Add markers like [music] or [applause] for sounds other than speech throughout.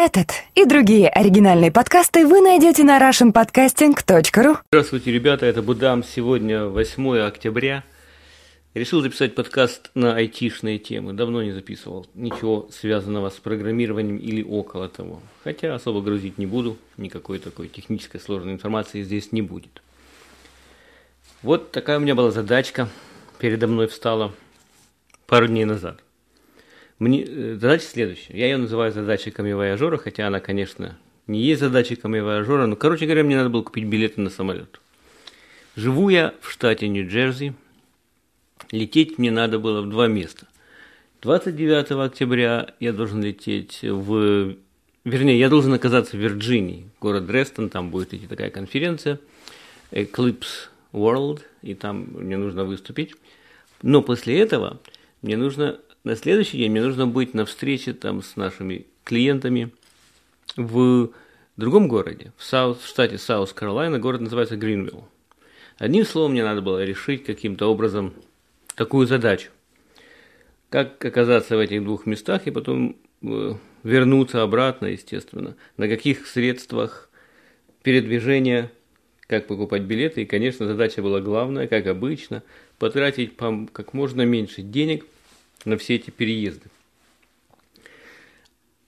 Этот и другие оригинальные подкасты вы найдете на russianpodcasting.ru Здравствуйте, ребята, это Будам. Сегодня 8 октября. Решил записать подкаст на айтишные темы. Давно не записывал ничего связанного с программированием или около того. Хотя особо грузить не буду, никакой такой технической сложной информации здесь не будет. Вот такая у меня была задачка, передо мной встала пару дней назад. Мне, э, задача следующая. Я ее называю задачей камевояжера, хотя она, конечно, не есть задачей камевояжера. Но, короче говоря, мне надо было купить билеты на самолет. Живу я в штате Нью-Джерси. Лететь мне надо было в два места. 29 октября я должен лететь в... Вернее, я должен оказаться в Вирджинии, город Дрестон, там будет идти такая конференция, Eclipse World, и там мне нужно выступить. Но после этого мне нужно на следующий день мне нужно быть на встрече там с нашими клиентами в другом городе, в, South, в штате South Carolina, город называется Гринвилл. Одним словом, мне надо было решить каким-то образом такую задачу. Как оказаться в этих двух местах и потом э, вернуться обратно, естественно. На каких средствах передвижения, как покупать билеты. И, конечно, задача была главная, как обычно, потратить как можно меньше денег – на все эти переезды.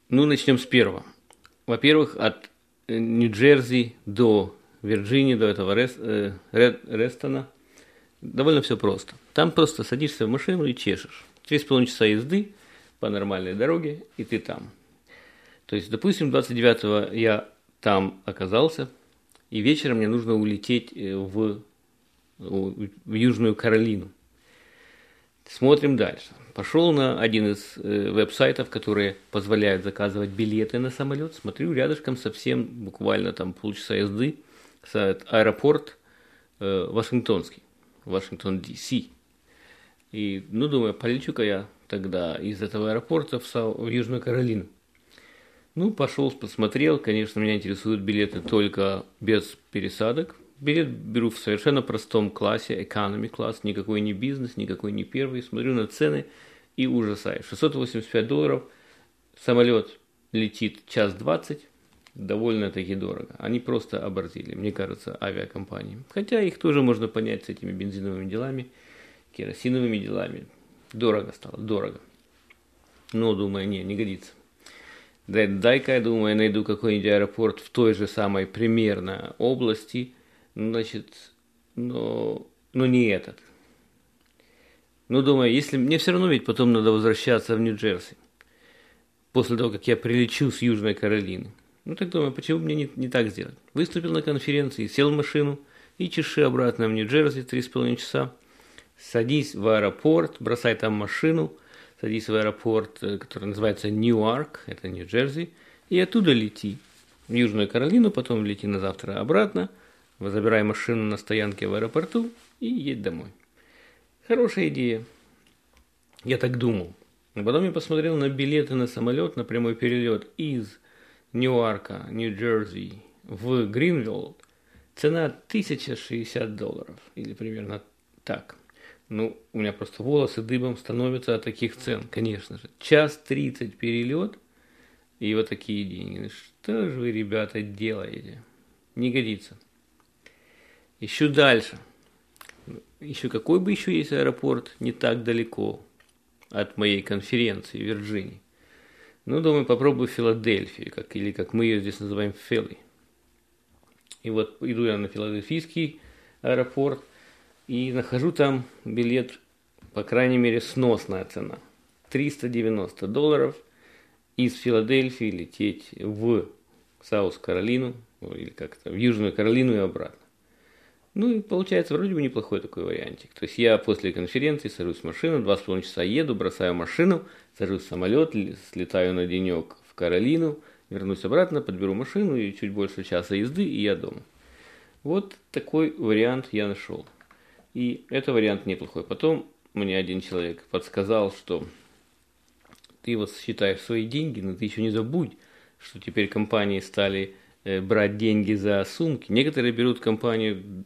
Ну, начнем с первого. Во-первых, от э, Нью-Джерси до Вирджинии, до этого Рест, э, Рестона довольно все просто. Там просто садишься в машину и чешешь. Три с половиной часа езды по нормальной дороге, и ты там. То есть, допустим, 29-го я там оказался, и вечером мне нужно улететь э, в, в Южную Каролину. Смотрим дальше. Пошел на один из э, веб-сайтов, которые позволяют заказывать билеты на самолет. Смотрю, рядышком совсем, буквально там полчаса езды, сайт аэропорт э, Вашингтонский, Вашингтон, Д.С. И, ну, думаю, полечу-ка я тогда из этого аэропорта в, Сау, в Южную Каролину. Ну, пошел, посмотрел. Конечно, меня интересуют билеты только без пересадок. Билет беру в совершенно простом классе, экономи класс, никакой не бизнес, никакой не первый. Смотрю на цены и ужасаюсь. 685 долларов, самолет летит час двадцать, довольно-таки дорого. Они просто оборзили, мне кажется, авиакомпании. Хотя их тоже можно понять с этими бензиновыми делами, керосиновыми делами. Дорого стало, дорого. Но, думаю, не, не годится. Дай-ка, я думаю, найду какой-нибудь аэропорт в той же самой примерно области – значит, но, но не этот. Ну, думаю, если мне все равно ведь потом надо возвращаться в Нью-Джерси, после того, как я прилечу с Южной Каролины. Ну, так думаю, почему мне не, не так сделать? Выступил на конференции, сел в машину и чеши обратно в Нью-Джерси, три с половиной часа. Садись в аэропорт, бросай там машину, садись в аэропорт, э, который называется Ньюарк, это Нью-Джерси, и оттуда лети в Южную Каролину, потом лети на завтра обратно – забирай машину на стоянке в аэропорту и едь домой. Хорошая идея. Я так думал. А потом я посмотрел на билеты на самолет, на прямой перелет из Ньюарка, Нью-Джерси в Гринвилл. Цена 1060 долларов. Или примерно так. Ну, у меня просто волосы дыбом становятся от таких цен, конечно же. Час 30 перелет и вот такие деньги. Что же вы, ребята, делаете? Не годится. Еще дальше. Еще какой бы еще есть аэропорт не так далеко от моей конференции в Вирджинии. Ну, думаю, попробую Филадельфию, как, или как мы ее здесь называем Филли. И вот иду я на филадельфийский аэропорт и нахожу там билет, по крайней мере, сносная цена. 390 долларов из Филадельфии лететь в Саус-Каролину, или как-то в Южную Каролину и обратно. Ну и получается вроде бы неплохой такой вариантик. То есть я после конференции сажусь в машину, два с половиной часа еду, бросаю машину, сажусь в самолет, слетаю на денек в Каролину, вернусь обратно, подберу машину и чуть больше часа езды, и я дома. Вот такой вариант я нашел. И это вариант неплохой. Потом мне один человек подсказал, что ты вот считаешь свои деньги, но ты еще не забудь, что теперь компании стали э, брать деньги за сумки. Некоторые берут компанию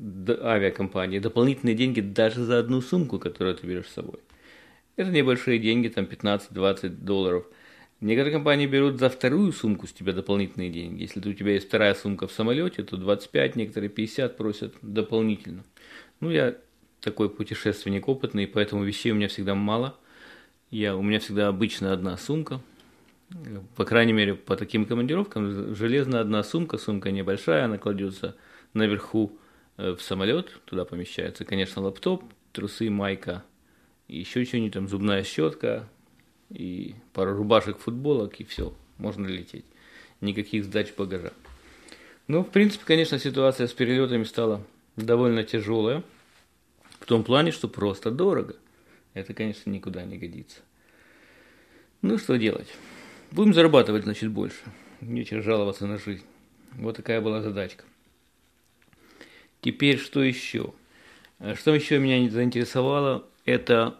авиакомпании дополнительные деньги даже за одну сумку, которую ты берешь с собой. Это небольшие деньги, там 15-20 долларов. Некоторые компании берут за вторую сумку с тебя дополнительные деньги. Если у тебя есть вторая сумка в самолете, то 25, некоторые 50 просят дополнительно. Ну, я такой путешественник опытный, поэтому вещей у меня всегда мало. Я, у меня всегда обычно одна сумка. По крайней мере, по таким командировкам железная одна сумка, сумка небольшая, она кладется наверху в самолет, туда помещается, конечно, лаптоп, трусы, майка, и еще что-нибудь, там зубная щетка, и пару рубашек, футболок, и все, можно лететь. Никаких сдач багажа. Ну, в принципе, конечно, ситуация с перелетами стала довольно тяжелая. В том плане, что просто дорого. Это, конечно, никуда не годится. Ну, что делать? Будем зарабатывать, значит, больше. Нечего жаловаться на жизнь. Вот такая была задачка. Теперь что еще? Что еще меня заинтересовало, это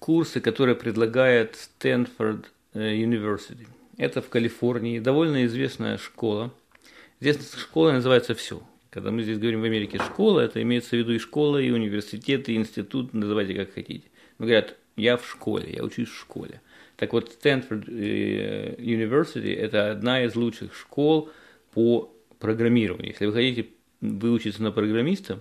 курсы, которые предлагает Стэнфорд э, University. Это в Калифорнии, довольно известная школа. Здесь школа называется все. Когда мы здесь говорим в Америке школа, это имеется в виду и школа, и университет, и институт, называйте как хотите. Мы говорят, я в школе, я учусь в школе. Так вот, Стэнфорд э, University – это одна из лучших школ по программированию. Если вы хотите выучиться на программиста,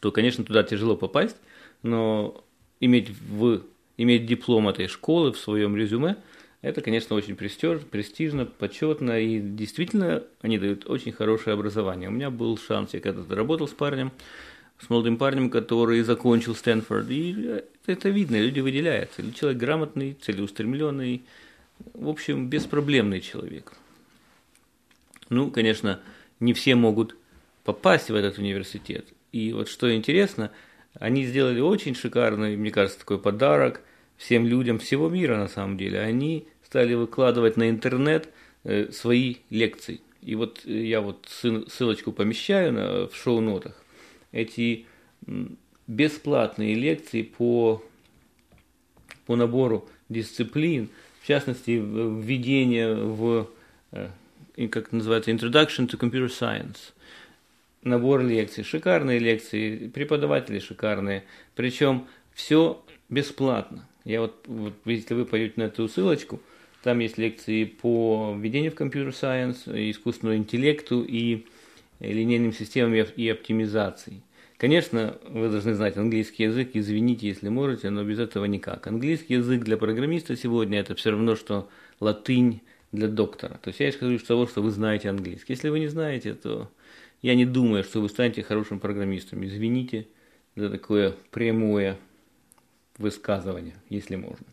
то, конечно, туда тяжело попасть, но иметь, в, иметь диплом этой школы в своем резюме, это, конечно, очень престиж, престижно, почетно, и действительно они дают очень хорошее образование. У меня был шанс, я когда-то работал с парнем, с молодым парнем, который закончил Стэнфорд, и это видно, люди выделяются. Человек грамотный, целеустремленный, в общем, беспроблемный человек. Ну, конечно, не все могут попасть в этот университет. И вот что интересно – они сделали очень шикарный, мне кажется, такой подарок всем людям всего мира на самом деле. Они стали выкладывать на интернет э, свои лекции. И вот э, я вот ссылочку помещаю на, в шоу-нотах. Эти бесплатные лекции по, по набору дисциплин, в частности, введение в, э, как называется, Introduction to Computer Science – набор лекций, шикарные лекции, преподаватели шикарные, причем все бесплатно. Я вот, вот если вы пойдете на эту ссылочку, там есть лекции по введению в компьютер сайенс, искусственному интеллекту и линейным системам и оптимизации. Конечно, вы должны знать английский язык, извините, если можете, но без этого никак. Английский язык для программиста сегодня это все равно, что латынь для доктора. То есть я скажу из того, что вы знаете английский. Если вы не знаете, то я не думаю, что вы станете хорошим программистом. Извините за такое прямое высказывание, если можно.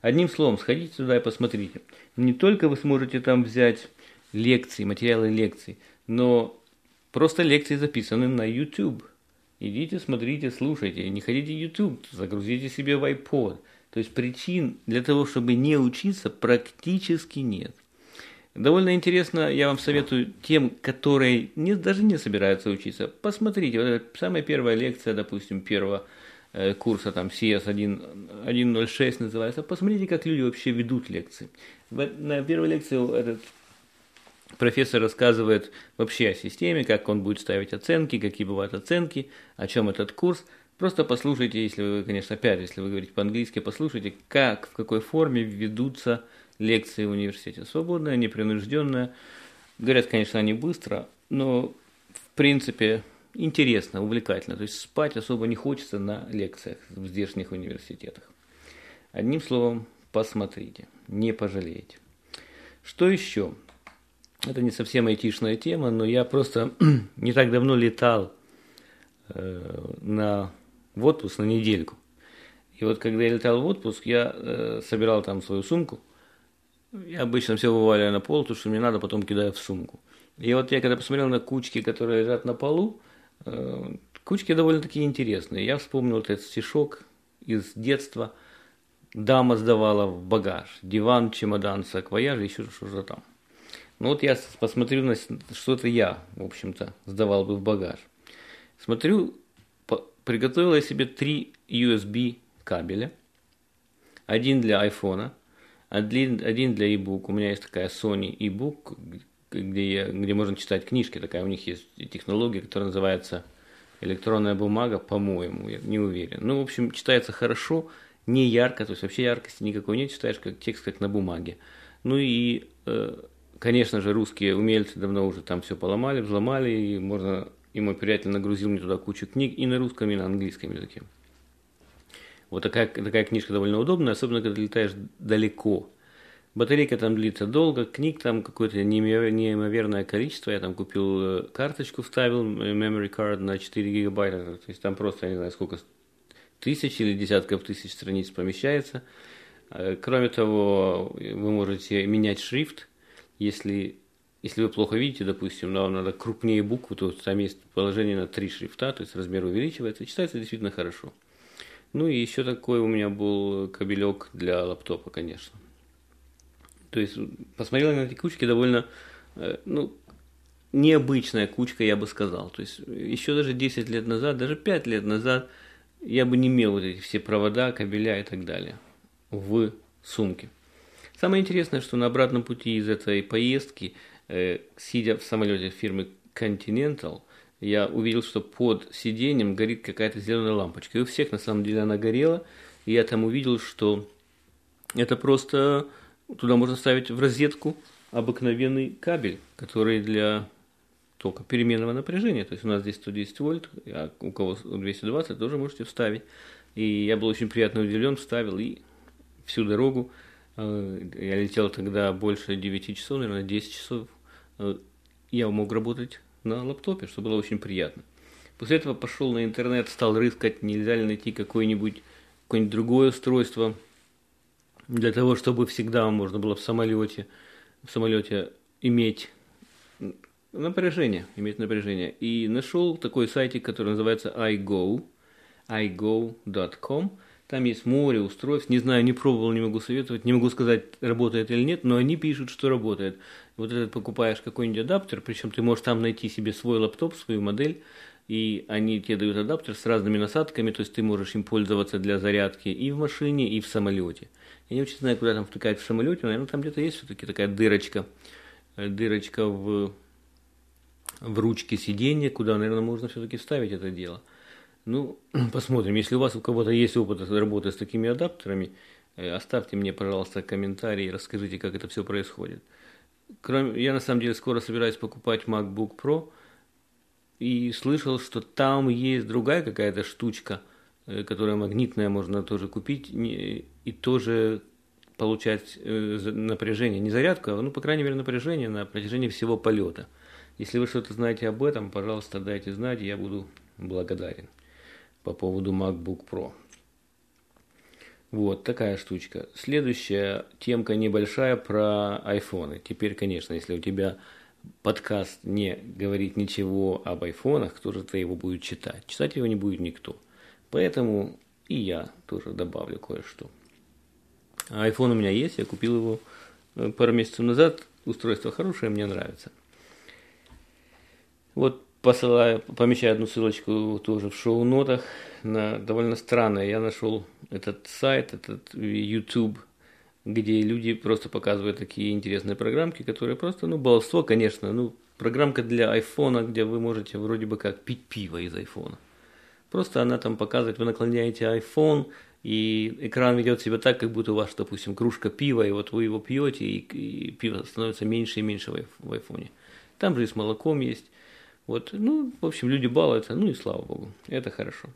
Одним словом, сходите туда и посмотрите. Не только вы сможете там взять лекции, материалы лекций, но просто лекции записаны на YouTube. Идите, смотрите, слушайте. Не ходите в YouTube, загрузите себе в iPod. То есть причин для того, чтобы не учиться, практически нет. Довольно интересно, я вам советую тем, которые не, даже не собираются учиться. Посмотрите, вот эта самая первая лекция, допустим, первого э, курса, там CS 1.06 называется. Посмотрите, как люди вообще ведут лекции. На первой лекции этот профессор рассказывает вообще о системе, как он будет ставить оценки, какие бывают оценки, о чем этот курс. Просто послушайте, если вы, конечно, опять, если вы говорите по-английски, послушайте, как, в какой форме ведутся лекции в университете. Свободная, непринужденная. Говорят, конечно, они быстро, но в принципе интересно, увлекательно. То есть спать особо не хочется на лекциях в здешних университетах. Одним словом, посмотрите, не пожалеете. Что еще? Это не совсем айтишная тема, но я просто [clears throat] не так давно летал э, на, в отпуск на недельку. И вот когда я летал в отпуск, я э, собирал там свою сумку – я обычно все вываливаю на пол, потому что мне надо, потом кидаю в сумку. И вот я когда посмотрел на кучки, которые лежат на полу, э, кучки довольно-таки интересные. Я вспомнил этот стишок из детства. Дама сдавала в багаж. Диван, чемодан, саквояж, еще что-то там. Ну вот я посмотрю на что-то я, в общем-то, сдавал бы в багаж. Смотрю, приготовила я себе три USB кабеля. Один для айфона – один, один для e-book. У меня есть такая Sony e-book, где, я, где можно читать книжки. Такая у них есть технология, которая называется электронная бумага, по-моему, я не уверен. Ну, в общем, читается хорошо, не ярко, то есть вообще яркости никакой нет, читаешь как текст, как на бумаге. Ну и, э, конечно же, русские умельцы давно уже там все поломали, взломали, и можно, и мой приятель нагрузил мне туда кучу книг и на русском, и на английском языке. Вот такая, такая книжка довольно удобная, особенно когда летаешь далеко. Батарейка там длится долго, книг там какое-то неимоверное количество. Я там купил э, карточку, вставил memory card на 4 гигабайта. То есть там просто, я не знаю, сколько, тысяч или десятков тысяч страниц помещается. Э, кроме того, вы можете менять шрифт, если, если вы плохо видите, допустим, но вам надо крупнее буквы, то там есть положение на три шрифта, то есть размер увеличивается, читается действительно хорошо. Ну и еще такой у меня был кабелек для лаптопа, конечно. То есть посмотрел на эти кучки довольно, э, ну, необычная кучка, я бы сказал. То есть еще даже 10 лет назад, даже 5 лет назад я бы не имел вот эти все провода, кабеля и так далее в сумке. Самое интересное, что на обратном пути из этой поездки, э, сидя в самолете фирмы Continental, я увидел, что под сиденьем горит какая-то зеленая лампочка. И у всех на самом деле она горела. И я там увидел, что это просто Туда можно ставить в розетку обыкновенный кабель, который для тока переменного напряжения. То есть у нас здесь 110 вольт, а у кого 220 тоже можете вставить. И я был очень приятно удивлен, вставил и всю дорогу. Э, я летел тогда больше 9 часов, наверное, 10 часов. Э, я мог работать на лаптопе, что было очень приятно. После этого пошел на интернет, стал рыскать, нельзя ли найти какое-нибудь какое-нибудь другое устройство, для того, чтобы всегда можно было в самолете, в самолете иметь напряжение, иметь напряжение. И нашел такой сайтик, который называется iGo, iGo.com. Там есть море устройств, не знаю, не пробовал, не могу советовать, не могу сказать, работает или нет, но они пишут, что работает. Вот этот покупаешь какой-нибудь адаптер, причем ты можешь там найти себе свой лаптоп, свою модель, и они тебе дают адаптер с разными насадками, то есть ты можешь им пользоваться для зарядки и в машине, и в самолете. Я не очень знаю, куда там втыкать в самолете, наверное, там где-то есть все-таки такая дырочка, э, дырочка в, в ручке сиденья, куда, наверное, можно все-таки вставить это дело. Ну, [clears throat] посмотрим. Если у вас у кого-то есть опыт работы с такими адаптерами, э, оставьте мне, пожалуйста, комментарий, расскажите, как это все происходит. Кроме, я на самом деле скоро собираюсь покупать MacBook Pro и слышал, что там есть другая какая-то штучка – Э, которая магнитная, можно тоже купить и тоже получать э, напряжение, не зарядку, а, ну, по крайней мере, напряжение на протяжении всего полета. Если вы что-то знаете об этом, пожалуйста, дайте знать, я буду благодарен по поводу MacBook Pro. Вот такая штучка. Следующая темка небольшая про айфоны. Теперь, конечно, если у тебя подкаст не говорит ничего об айфонах, кто же-то его будет читать? Читать его не будет никто. Поэтому и я тоже добавлю кое-что. iPhone у меня есть, я купил его э, пару месяцев назад. Устройство хорошее, мне нравится. Вот посылаю, помещаю одну ссылочку тоже в шоу-нотах на довольно странное. Я нашел этот сайт, этот YouTube, где люди просто показывают такие интересные программки, которые просто, ну, баловство, конечно, ну, программка для айфона, где вы можете вроде бы как пить пиво из айфона. Просто она там показывает, вы наклоняете iPhone, и экран ведет себя так, как будто у вас, допустим, кружка пива, и вот вы его пьете, и, и пиво становится меньше и меньше в, в айфоне. Там же и с молоком есть. Вот, ну, в общем, люди балуются, ну и слава богу, это хорошо.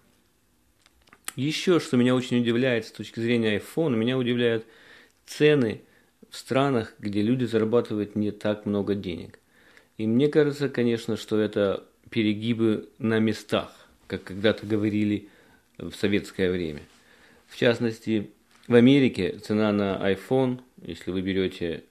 Еще, что меня очень удивляет с точки зрения iPhone, меня удивляют цены в странах, где люди зарабатывают не так много денег. И мне кажется, конечно, что это перегибы на местах как когда-то говорили в советское время. В частности, в Америке цена на iPhone, если вы берете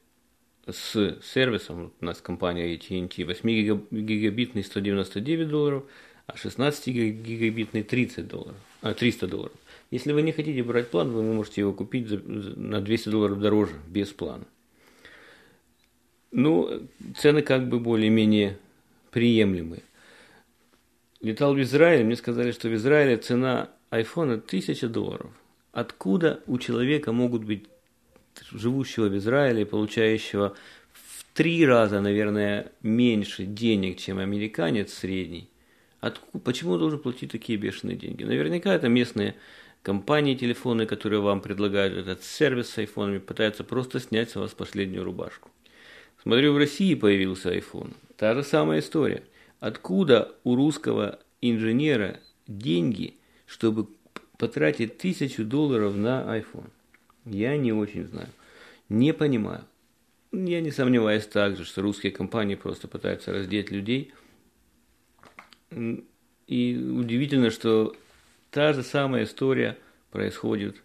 с сервисом, у нас компания AT&T, 8 гигабитный 199 долларов, а 16 гигабитный 30 долларов, а 300 долларов. Если вы не хотите брать план, вы можете его купить за, на 200 долларов дороже, без плана. Ну, цены как бы более-менее приемлемые. Летал в Израиль, мне сказали, что в Израиле цена айфона 1000 долларов. Откуда у человека могут быть, живущего в Израиле, получающего в три раза, наверное, меньше денег, чем американец средний, Откуда, почему он должен платить такие бешеные деньги? Наверняка это местные компании телефонные, которые вам предлагают этот сервис с айфонами, пытаются просто снять с вас последнюю рубашку. Смотрю, в России появился iPhone. Та же самая история. Откуда у русского инженера деньги, чтобы потратить тысячу долларов на iPhone? Я не очень знаю. Не понимаю. Я не сомневаюсь также, что русские компании просто пытаются раздеть людей. И удивительно, что та же самая история происходит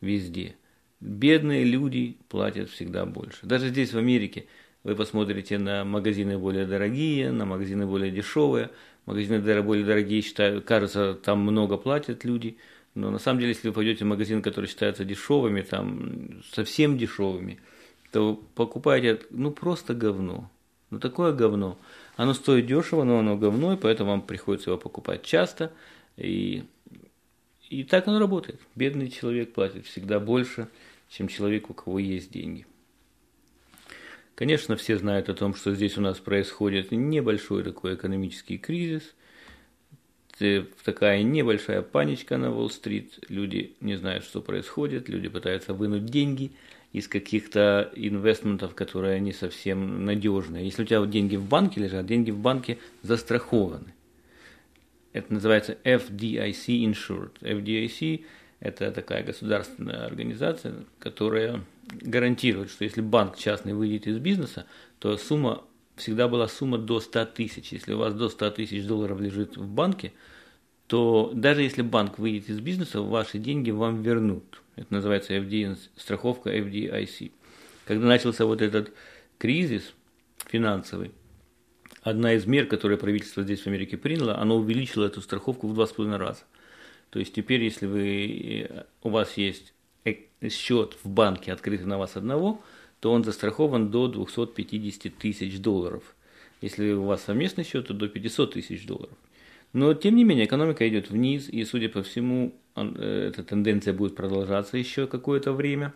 везде. Бедные люди платят всегда больше. Даже здесь, в Америке, вы посмотрите на магазины более дорогие, на магазины более дешевые. Магазины более дорогие, считаю, кажется, там много платят люди. Но на самом деле, если вы пойдете в магазин, который считается дешевыми, там совсем дешевыми, то покупаете, ну, просто говно. Ну, такое говно. Оно стоит дешево, но оно говно, и поэтому вам приходится его покупать часто. И, и так оно работает. Бедный человек платит всегда больше, чем человек, у кого есть деньги. Конечно, все знают о том, что здесь у нас происходит небольшой такой экономический кризис, такая небольшая паничка на Уолл-стрит, люди не знают, что происходит, люди пытаются вынуть деньги из каких-то инвестментов, которые не совсем надежные. Если у тебя деньги в банке лежат, деньги в банке застрахованы. Это называется FDIC insured. FDIC – это такая государственная организация, которая гарантирует, что если банк частный выйдет из бизнеса, то сумма всегда была сумма до 100 тысяч. Если у вас до 100 тысяч долларов лежит в банке, то даже если банк выйдет из бизнеса, ваши деньги вам вернут. Это называется FD, страховка FDIC. Когда начался вот этот кризис финансовый, одна из мер, которые правительство здесь в Америке приняло, оно увеличило эту страховку в два с половиной раза. То есть теперь, если вы, у вас есть счет в банке, открытый на вас одного, то он застрахован до 250 тысяч долларов. Если у вас совместный счет, то до 500 тысяч долларов. Но, тем не менее, экономика идет вниз, и, судя по всему, э, эта тенденция будет продолжаться еще какое-то время.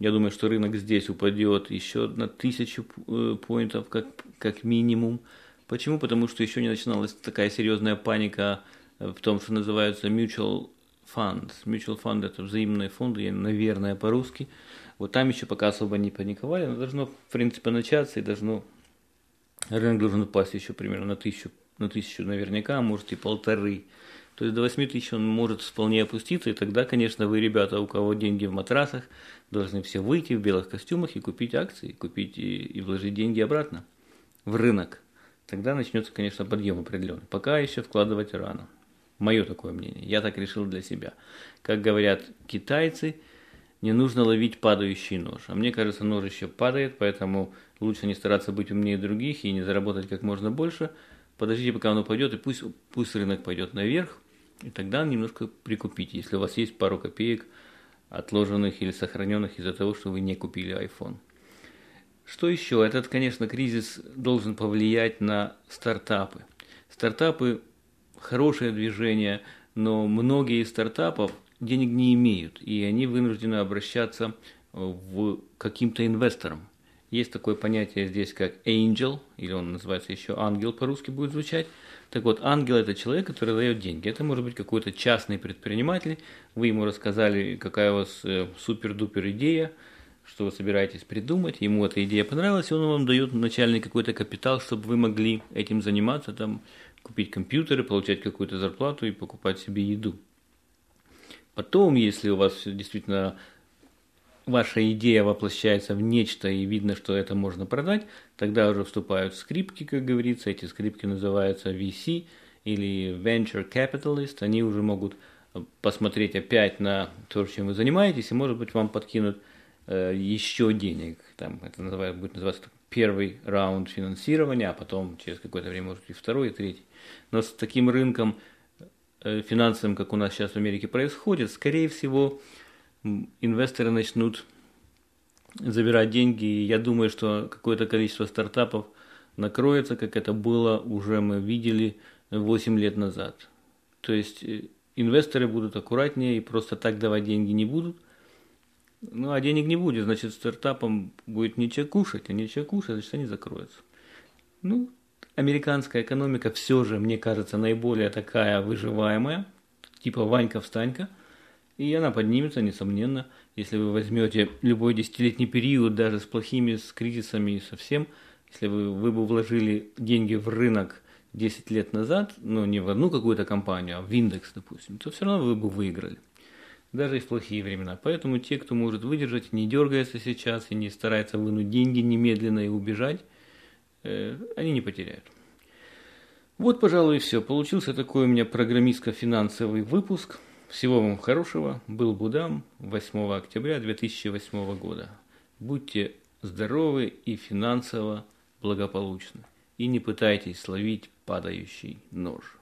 Я думаю, что рынок здесь упадет еще на тысячу э, поинтов, как, как минимум. Почему? Потому что еще не начиналась такая серьезная паника в том, что называется mutual funds. Mutual fund – это взаимные фонды, наверное, по-русски. Вот там еще пока особо не паниковали, но должно, в принципе, начаться, и должно, рынок должен упасть еще примерно на тысячу, на тысячу наверняка, а может и полторы. То есть до 8 тысяч он может вполне опуститься, и тогда, конечно, вы, ребята, у кого деньги в матрасах, должны все выйти в белых костюмах и купить акции, купить и, и вложить деньги обратно в рынок. Тогда начнется, конечно, подъем определенный. Пока еще вкладывать рано. Мое такое мнение. Я так решил для себя. Как говорят китайцы, не нужно ловить падающий нож. А мне кажется, нож еще падает, поэтому лучше не стараться быть умнее других и не заработать как можно больше. Подождите, пока оно пойдет, и пусть, пусть рынок пойдет наверх, и тогда немножко прикупите, если у вас есть пару копеек отложенных или сохраненных из-за того, что вы не купили iPhone. Что еще? Этот, конечно, кризис должен повлиять на стартапы. Стартапы хорошее движение, но многие из стартапов денег не имеют, и они вынуждены обращаться в каким-то инвесторам. Есть такое понятие здесь, как angel, или он называется еще ангел по-русски будет звучать. Так вот, ангел – это человек, который дает деньги. Это может быть какой-то частный предприниматель. Вы ему рассказали, какая у вас э, супер-дупер идея, что вы собираетесь придумать. Ему эта идея понравилась, и он вам дает начальный какой-то капитал, чтобы вы могли этим заниматься, там, купить компьютеры, получать какую-то зарплату и покупать себе еду. Потом, если у вас действительно ваша идея воплощается в нечто и видно, что это можно продать, тогда уже вступают скрипки, как говорится. Эти скрипки называются VC или Venture Capitalist. Они уже могут посмотреть опять на то, чем вы занимаетесь, и, может быть, вам подкинут э, еще денег. Там это называется, будет называться первый раунд финансирования, а потом через какое-то время, может, и второй, и третий. Но с таким рынком э, финансовым, как у нас сейчас в Америке происходит, скорее всего, инвесторы начнут забирать деньги. И я думаю, что какое-то количество стартапов накроется, как это было уже мы видели 8 лет назад. То есть э, инвесторы будут аккуратнее и просто так давать деньги не будут. Ну, а денег не будет, значит, стартапам будет нечего кушать, а нечего кушать, значит, они закроются. Ну, американская экономика все же, мне кажется, наиболее такая выживаемая, типа Ванька-встанька. И она поднимется, несомненно, если вы возьмете любой десятилетний период, даже с плохими, с кризисами и совсем, если вы, вы бы вложили деньги в рынок 10 лет назад, ну не в одну какую-то компанию, а в индекс, допустим, то все равно вы бы выиграли. Даже и в плохие времена. Поэтому те, кто может выдержать, не дергается сейчас и не старается вынуть деньги немедленно и убежать, э, они не потеряют. Вот, пожалуй, и все. Получился такой у меня программистско-финансовый выпуск. Всего вам хорошего. Был Будам 8 октября 2008 года. Будьте здоровы и финансово благополучны. И не пытайтесь словить падающий нож.